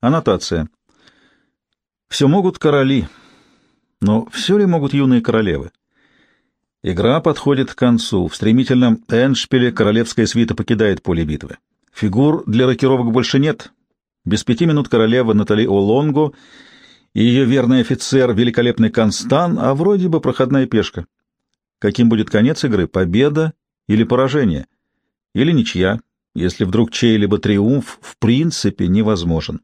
Аннотация. Все могут короли, но все ли могут юные королевы? Игра подходит к концу. В стремительном эндшпиле королевская свита покидает поле битвы. Фигур для рокировок больше нет. Без пяти минут королева Натали Олонго и ее верный офицер, великолепный Констан, а вроде бы проходная пешка. Каким будет конец игры? Победа или поражение? Или ничья, если вдруг чей-либо триумф в принципе невозможен?